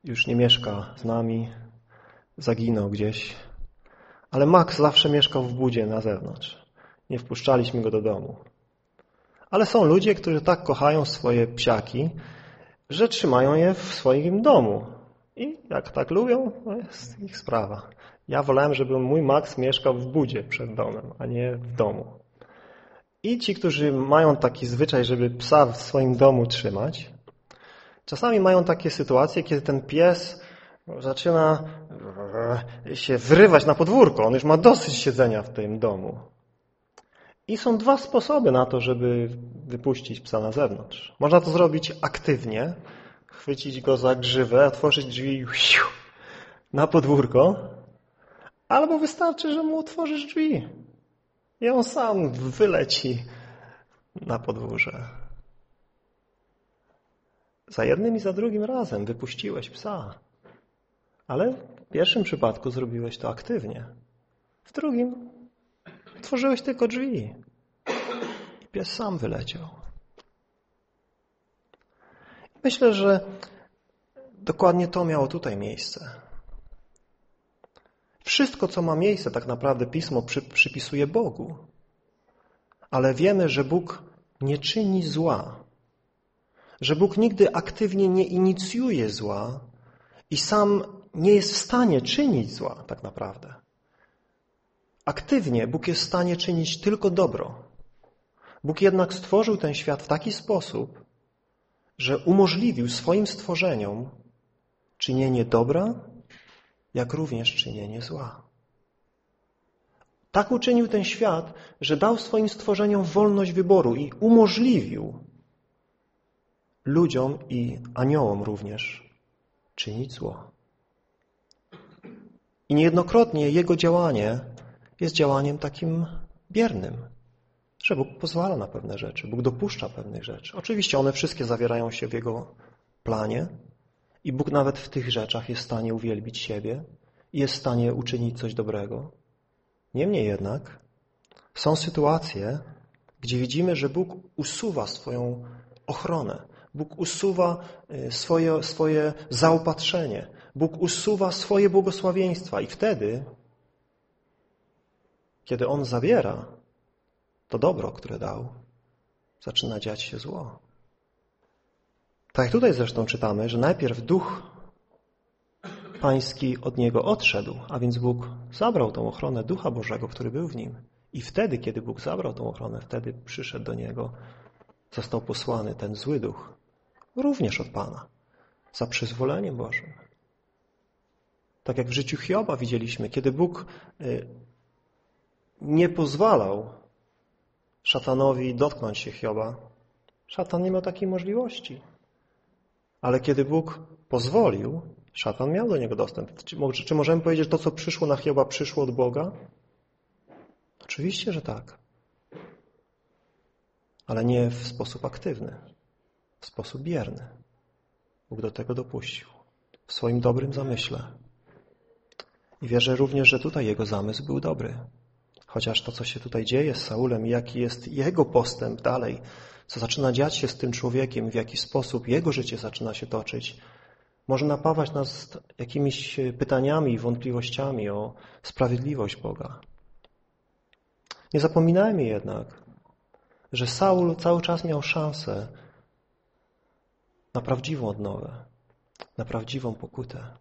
już nie mieszka z nami, zaginął gdzieś, ale Max zawsze mieszkał w budzie na zewnątrz. Nie wpuszczaliśmy go do domu. Ale są ludzie, którzy tak kochają swoje psiaki, że trzymają je w swoim domu. I jak tak lubią, to jest ich sprawa. Ja wolałem, żeby mój Max mieszkał w budzie przed domem, a nie w domu. I ci, którzy mają taki zwyczaj, żeby psa w swoim domu trzymać, czasami mają takie sytuacje, kiedy ten pies zaczyna się wrywać na podwórko. On już ma dosyć siedzenia w tym domu. I są dwa sposoby na to, żeby wypuścić psa na zewnątrz. Można to zrobić aktywnie, chwycić go za grzywę, otworzyć drzwi na podwórko, albo wystarczy, że mu otworzysz drzwi i on sam wyleci na podwórze. Za jednym i za drugim razem wypuściłeś psa, ale w pierwszym przypadku zrobiłeś to aktywnie. W drugim Otworzyłeś tylko drzwi i pies sam wyleciał. Myślę, że dokładnie to miało tutaj miejsce. Wszystko, co ma miejsce, tak naprawdę Pismo przy, przypisuje Bogu. Ale wiemy, że Bóg nie czyni zła. Że Bóg nigdy aktywnie nie inicjuje zła i sam nie jest w stanie czynić zła, tak naprawdę. Aktywnie Bóg jest w stanie czynić tylko dobro. Bóg jednak stworzył ten świat w taki sposób, że umożliwił swoim stworzeniom czynienie dobra, jak również czynienie zła. Tak uczynił ten świat, że dał swoim stworzeniom wolność wyboru i umożliwił ludziom i aniołom również czynić zło. I niejednokrotnie jego działanie jest działaniem takim biernym, że Bóg pozwala na pewne rzeczy, Bóg dopuszcza pewnych rzeczy. Oczywiście one wszystkie zawierają się w Jego planie i Bóg nawet w tych rzeczach jest w stanie uwielbić siebie i jest w stanie uczynić coś dobrego. Niemniej jednak są sytuacje, gdzie widzimy, że Bóg usuwa swoją ochronę, Bóg usuwa y, swoje, swoje zaopatrzenie, Bóg usuwa swoje błogosławieństwa i wtedy kiedy On zabiera to dobro, które dał, zaczyna dziać się zło. Tak tutaj zresztą czytamy, że najpierw duch pański od niego odszedł, a więc Bóg zabrał tą ochronę Ducha Bożego, który był w nim. I wtedy, kiedy Bóg zabrał tą ochronę, wtedy przyszedł do niego, został posłany ten zły duch, również od Pana, za przyzwoleniem Bożym. Tak jak w życiu Hioba widzieliśmy, kiedy Bóg y, nie pozwalał szatanowi dotknąć się Hioba, szatan nie miał takiej możliwości. Ale kiedy Bóg pozwolił, szatan miał do niego dostęp. Czy, możemy powiedzieć, że to, co przyszło na Hioba, przyszło od Boga? Oczywiście, że tak. Ale nie w sposób aktywny, w sposób bierny. Bóg do tego dopuścił. W swoim dobrym zamyśle. I wierzę również, że tutaj jego zamysł był dobry. Chociaż to, co się tutaj dzieje z Saulem jaki jest jego postęp dalej, co zaczyna dziać się z tym człowiekiem, w jaki sposób jego życie zaczyna się toczyć, może napawać nas jakimiś pytaniami i wątpliwościami o sprawiedliwość Boga. Nie zapominajmy jednak, że Saul cały czas miał szansę na prawdziwą odnowę, na prawdziwą pokutę,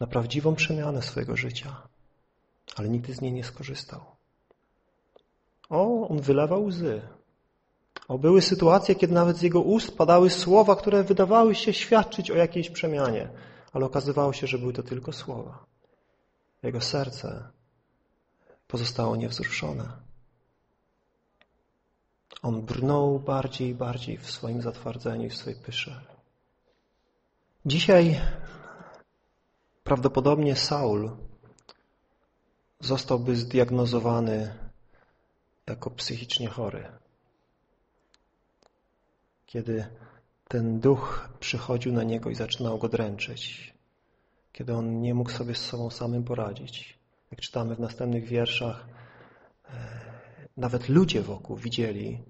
na prawdziwą przemianę swojego życia, ale nigdy z niej nie skorzystał. O, on wylewał łzy. O, były sytuacje, kiedy nawet z jego ust padały słowa, które wydawały się świadczyć o jakiejś przemianie, ale okazywało się, że były to tylko słowa. Jego serce pozostało niewzruszone. On brnął bardziej i bardziej w swoim zatwardzeniu i w swojej pysze. Dzisiaj prawdopodobnie Saul zostałby zdiagnozowany jako psychicznie chory. Kiedy ten duch przychodził na niego i zaczynał go dręczyć. Kiedy on nie mógł sobie z sobą samym poradzić. Jak czytamy w następnych wierszach, e, nawet ludzie wokół widzieli,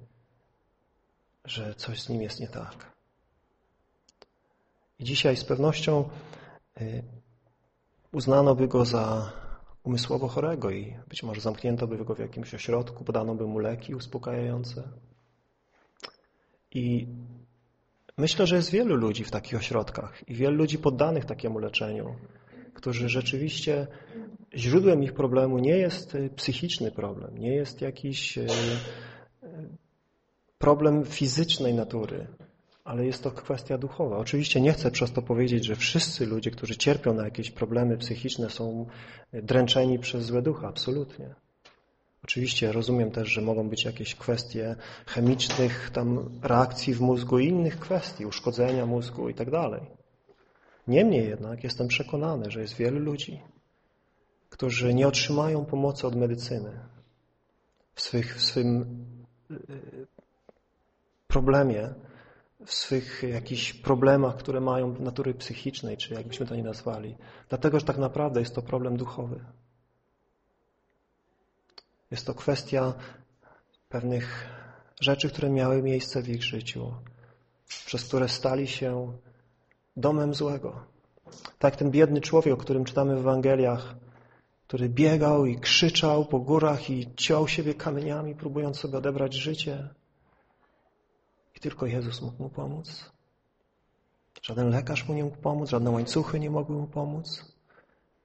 że coś z nim jest nie tak. I dzisiaj z pewnością y, uznano by go za umysłowo chorego i być może zamknięto by go w jakimś ośrodku, podano by mu leki uspokajające. I myślę, że jest wielu ludzi w takich ośrodkach i wielu ludzi poddanych takiemu leczeniu, którzy rzeczywiście źródłem ich problemu nie jest y, psychiczny problem, nie jest jakiś y, problem fizycznej natury, ale jest to kwestia duchowa. Oczywiście nie chcę przez to powiedzieć, że wszyscy ludzie, którzy cierpią na jakieś problemy psychiczne są dręczeni przez złe ducha. Absolutnie. Oczywiście rozumiem też, że mogą być jakieś kwestie chemicznych tam reakcji w mózgu i innych kwestii, uszkodzenia mózgu i tak dalej. Niemniej jednak jestem przekonany, że jest wielu ludzi, którzy nie otrzymają pomocy od medycyny w, swych, w swym problemie, w swych jakichś problemach, które mają natury psychicznej, czy jakbyśmy to nie nazwali. Dlatego, że tak naprawdę jest to problem duchowy. Jest to kwestia pewnych rzeczy, które miały miejsce w ich życiu, przez które stali się domem złego. Tak ten biedny człowiek, o którym czytamy w Ewangeliach, który biegał i krzyczał po górach i ciął siebie kamieniami, próbując sobie odebrać życie. I tylko Jezus mógł mu pomóc. Żaden lekarz mu nie mógł pomóc, żadne łańcuchy nie mogły mu pomóc.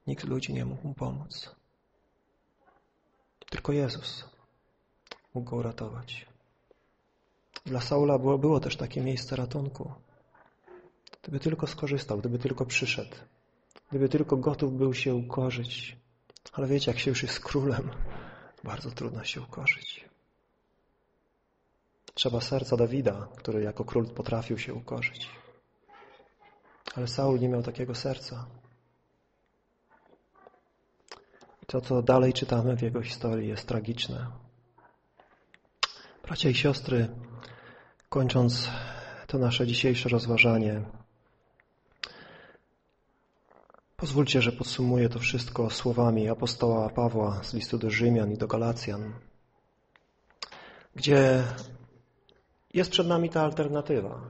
Nikt ludzi nie mógł mu pomóc. Tylko Jezus mógł go uratować. Dla Saula było, było też takie miejsce ratunku. Gdyby tylko skorzystał, gdyby tylko przyszedł, gdyby tylko gotów był się ukorzyć. Ale wiecie, jak się już jest królem, bardzo trudno się ukorzyć. Trzeba serca Dawida, który jako król potrafił się ukorzyć. Ale Saul nie miał takiego serca. I to, co dalej czytamy w jego historii, jest tragiczne. Bracia i siostry, kończąc to nasze dzisiejsze rozważanie, pozwólcie, że podsumuję to wszystko słowami apostoła Pawła z listu do Rzymian i do Galacjan, gdzie jest przed nami ta alternatywa.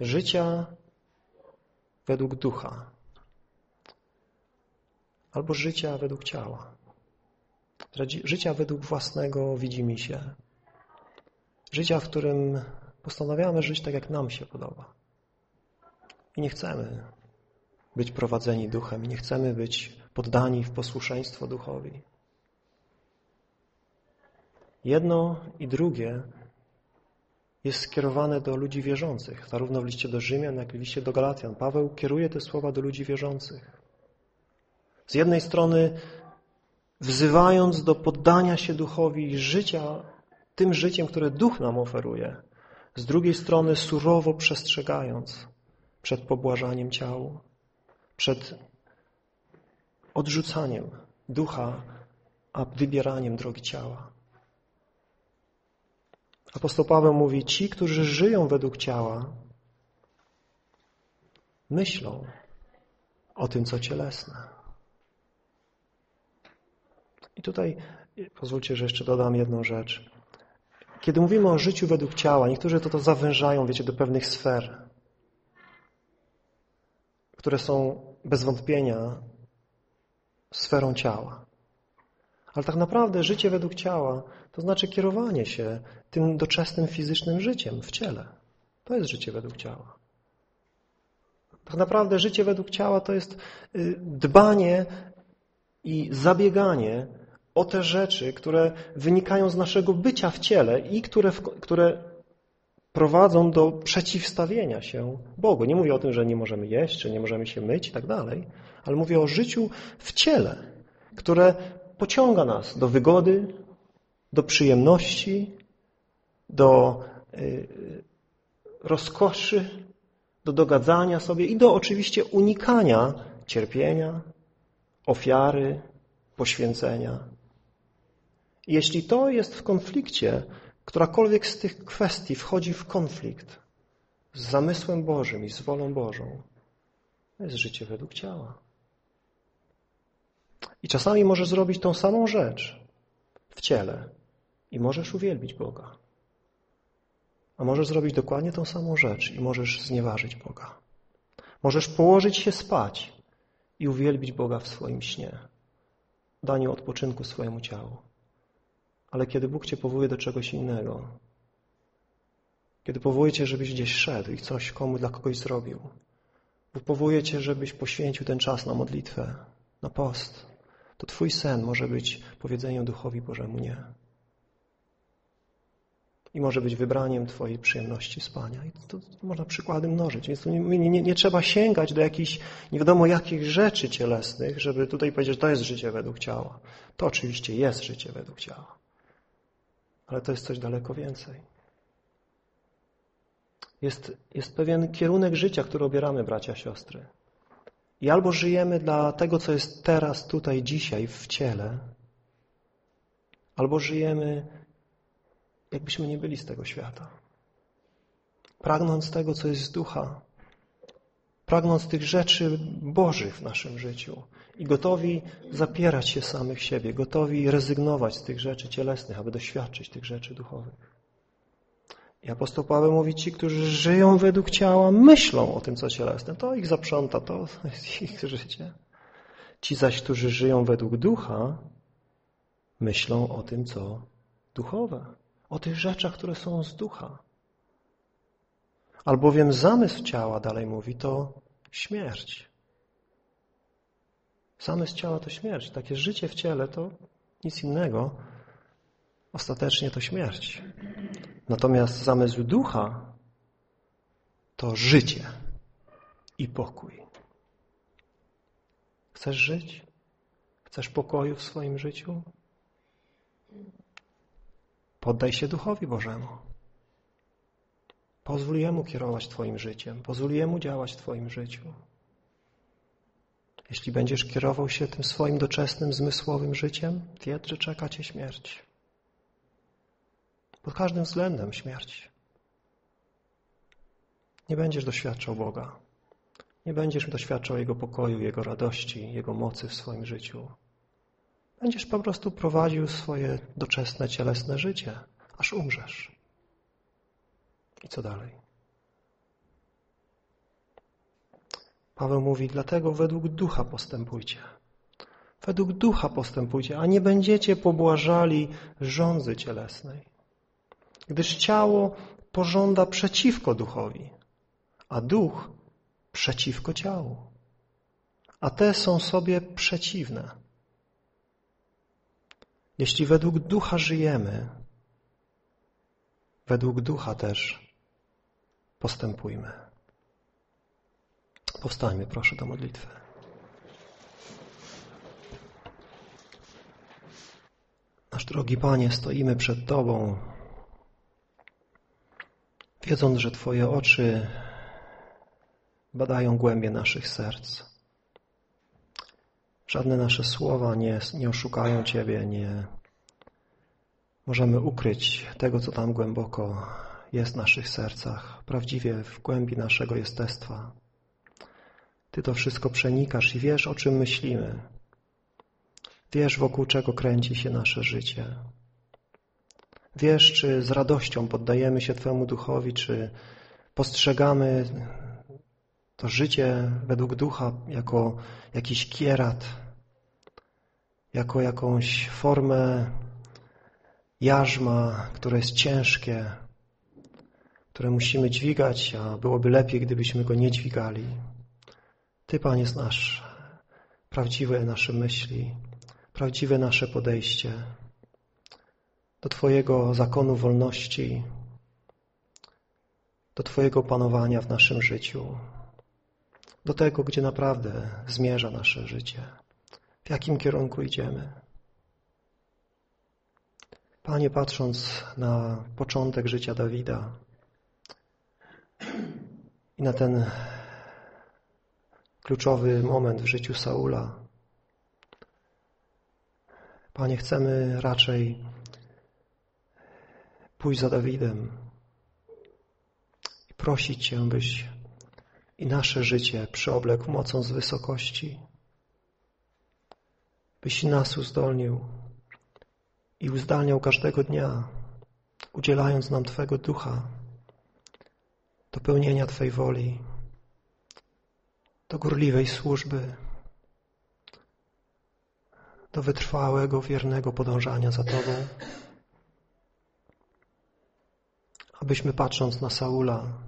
Życia według ducha albo życia według ciała. Życia według własnego widzimy się. Życia, w którym postanawiamy żyć tak, jak nam się podoba. I nie chcemy być prowadzeni duchem, nie chcemy być poddani w posłuszeństwo duchowi. Jedno i drugie jest skierowane do ludzi wierzących, zarówno w liście do Rzymian, jak i w liście do Galacjan. Paweł kieruje te słowa do ludzi wierzących. Z jednej strony wzywając do poddania się duchowi i życia tym życiem, które duch nam oferuje. Z drugiej strony surowo przestrzegając przed pobłażaniem ciału, przed odrzucaniem ducha, a wybieraniem drogi ciała. Apostoł Paweł mówi, ci, którzy żyją według ciała, myślą o tym, co cielesne. I tutaj pozwólcie, że jeszcze dodam jedną rzecz. Kiedy mówimy o życiu według ciała, niektórzy to, to zawężają, wiecie, do pewnych sfer, które są bez wątpienia sferą ciała. Ale tak naprawdę życie według ciała to znaczy kierowanie się tym doczesnym fizycznym życiem w ciele. To jest życie według ciała. Tak naprawdę życie według ciała to jest y, dbanie i zabieganie o te rzeczy, które wynikają z naszego bycia w ciele i które, które prowadzą do przeciwstawienia się Bogu. Nie mówię o tym, że nie możemy jeść, czy nie możemy się myć i tak dalej, ale mówię o życiu w ciele, które pociąga nas do wygody, do przyjemności, do y, rozkoszy, do dogadzania sobie i do oczywiście unikania cierpienia, ofiary, poświęcenia. Jeśli to jest w konflikcie, którakolwiek z tych kwestii wchodzi w konflikt z zamysłem Bożym i z wolą Bożą, to jest życie według ciała. I czasami możesz zrobić tą samą rzecz w ciele i możesz uwielbić Boga. A możesz zrobić dokładnie tą samą rzecz i możesz znieważyć Boga. Możesz położyć się spać i uwielbić Boga w swoim śnie, daniu odpoczynku swojemu ciału. Ale kiedy Bóg Cię powołuje do czegoś innego, kiedy powołuje Cię, żebyś gdzieś szedł i coś komu dla kogoś zrobił, powołuje Cię, żebyś poświęcił ten czas na modlitwę, na post, to Twój sen może być powiedzeniem Duchowi Bożemu nie. I może być wybraniem Twojej przyjemności spania. I to, to można przykłady mnożyć. Więc nie, nie, nie, trzeba sięgać do jakichś nie wiadomo jakich rzeczy cielesnych, żeby tutaj powiedzieć, że to jest życie według ciała. To oczywiście jest życie według ciała. Ale to jest coś daleko więcej. Jest, jest pewien kierunek życia, który obieramy, bracia, siostry. I albo żyjemy dla tego, co jest teraz, tutaj, dzisiaj w ciele, albo żyjemy, jakbyśmy nie byli z tego świata. Pragnąc tego, co jest z ducha, pragnąc tych rzeczy Bożych w naszym życiu i gotowi zapierać się samych siebie, gotowi rezygnować z tych rzeczy cielesnych, aby doświadczyć tych rzeczy duchowych. I apostoł Paweł mówi, ci, którzy żyją według ciała, myślą o tym, co cielesne. To ich zaprząta, to jest ich życie. Ci zaś, którzy żyją według ducha, myślą o tym, co duchowe. O tych rzeczach, które są z ducha. Albowiem zamysł ciała, dalej mówi, to śmierć. Zamysł ciała to śmierć. Takie życie w ciele to nic innego. Ostatecznie to śmierć. Natomiast zamysł ducha to życie i pokój. Chcesz żyć? Chcesz pokoju w swoim życiu? Poddaj się Duchowi Bożemu. Pozwól Jemu kierować Twoim życiem. Pozwól Jemu działać w Twoim życiu. Jeśli będziesz kierował się tym swoim doczesnym, zmysłowym życiem, wiedz, że czeka Cię śmierć. Pod każdym względem śmierć. Nie będziesz doświadczał Boga. Nie będziesz doświadczał Jego pokoju, Jego radości, Jego mocy w swoim życiu. Będziesz po prostu prowadził swoje doczesne, cielesne życie, aż umrzesz. I co dalej? Paweł mówi, dlatego według ducha postępujcie. Według ducha postępujcie, a nie będziecie pobłażali rządzy cielesnej gdyż ciało pożąda przeciwko duchowi, a duch przeciwko ciału. A te są sobie przeciwne. Jeśli według ducha żyjemy, według ducha też postępujmy. Powstańmy proszę do modlitwy. Nasz drogi Panie, stoimy przed Tobą wiedząc, że Twoje oczy badają głębie naszych serc. Żadne nasze słowa nie, nie oszukają Ciebie, nie możemy ukryć tego, co tam głęboko jest w naszych sercach, prawdziwie w głębi naszego jestestwa. Ty to wszystko przenikasz i wiesz, o czym myślimy. Wiesz, wokół czego kręci się nasze życie. Wiesz, czy z radością poddajemy się Twemu duchowi, czy postrzegamy to życie według ducha jako jakiś kierat, jako jakąś formę jarzma, które jest ciężkie, które musimy dźwigać, a byłoby lepiej, gdybyśmy go nie dźwigali. Ty, Panie, znasz prawdziwe nasze myśli, prawdziwe nasze podejście do Twojego zakonu wolności, do Twojego panowania w naszym życiu, do tego, gdzie naprawdę zmierza nasze życie, w jakim kierunku idziemy. Panie, patrząc na początek życia Dawida i na ten kluczowy moment w życiu Saula, Panie, chcemy raczej pójść za Dawidem i prosić Cię, byś i nasze życie przyoblekł mocą z wysokości, byś nas uzdolnił i uzdalniał każdego dnia, udzielając nam Twego ducha do pełnienia Twej woli, do gorliwej służby, do wytrwałego, wiernego podążania za Tobą. Abyśmy patrząc na Saula,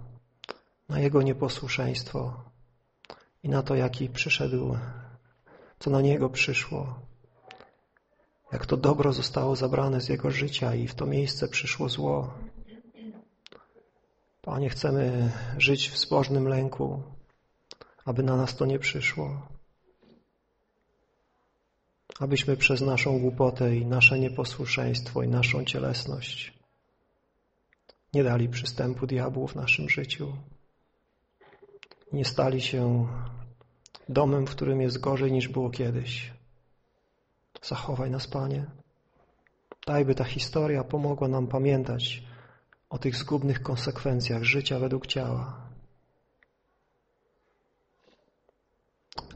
na jego nieposłuszeństwo i na to, jaki przyszedł, co na niego przyszło, jak to dobro zostało zabrane z jego życia i w to miejsce przyszło zło. Panie, chcemy żyć w zbożnym lęku, aby na nas to nie przyszło. Abyśmy przez naszą głupotę i nasze nieposłuszeństwo i naszą cielesność nie dali przystępu diabłu w naszym życiu. Nie stali się domem, w którym jest gorzej niż było kiedyś. Zachowaj nas, Panie. Daj, by ta historia pomogła nam pamiętać o tych zgubnych konsekwencjach życia według ciała.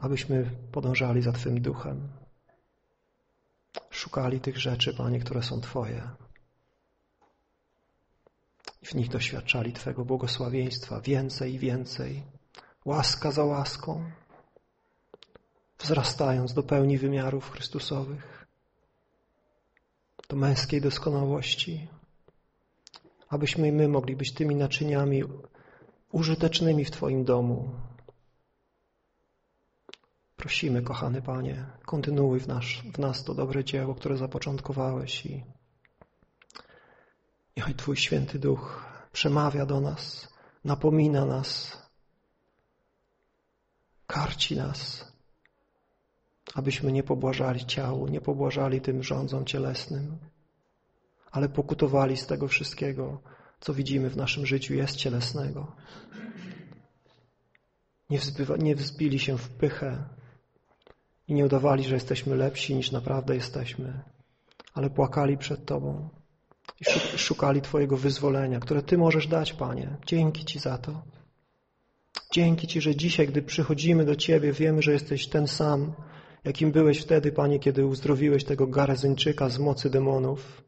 Abyśmy podążali za Twym duchem. Szukali tych rzeczy, Panie, które są Twoje. I w nich doświadczali Twego błogosławieństwa więcej i więcej. Łaska za łaską wzrastając do pełni wymiarów Chrystusowych, do męskiej doskonałości, abyśmy i my mogli być tymi naczyniami użytecznymi w Twoim domu. Prosimy, kochany Panie, kontynuuj w, nasz, w nas to dobre dzieło, które zapoczątkowałeś i niechaj Twój Święty Duch przemawia do nas, napomina nas, karci nas, abyśmy nie pobłażali ciału, nie pobłażali tym rządzom cielesnym, ale pokutowali z tego wszystkiego, co widzimy w naszym życiu jest cielesnego. Nie, wzbywa, nie wzbili się w pychę i nie udawali, że jesteśmy lepsi niż naprawdę jesteśmy, ale płakali przed Tobą i szukali Twojego wyzwolenia, które Ty możesz dać, Panie. Dzięki Ci za to. Dzięki Ci, że dzisiaj, gdy przychodzimy do Ciebie, wiemy, że jesteś ten sam, jakim byłeś wtedy, Panie, kiedy uzdrowiłeś tego Garazyńczyka z mocy demonów.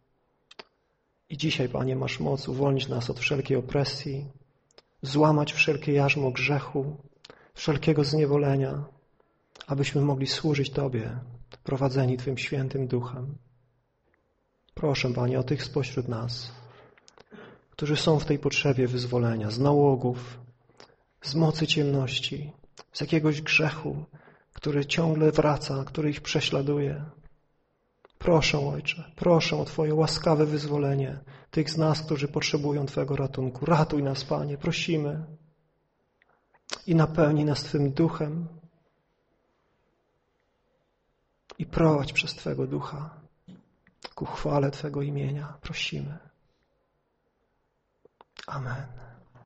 I dzisiaj, Panie, masz moc uwolnić nas od wszelkiej opresji, złamać wszelkie jarzmo grzechu, wszelkiego zniewolenia, abyśmy mogli służyć Tobie, prowadzeni Twym świętym duchem. Proszę, Panie, o tych spośród nas, którzy są w tej potrzebie wyzwolenia z nałogów, z mocy ciemności, z jakiegoś grzechu, który ciągle wraca, który ich prześladuje. Proszę, Ojcze, proszę o Twoje łaskawe wyzwolenie tych z nas, którzy potrzebują Twojego ratunku. Ratuj nas, Panie, prosimy. I napełnij nas Twym duchem. I prowadź przez Twego ducha ku chwale Twego imienia. Prosimy. Amen.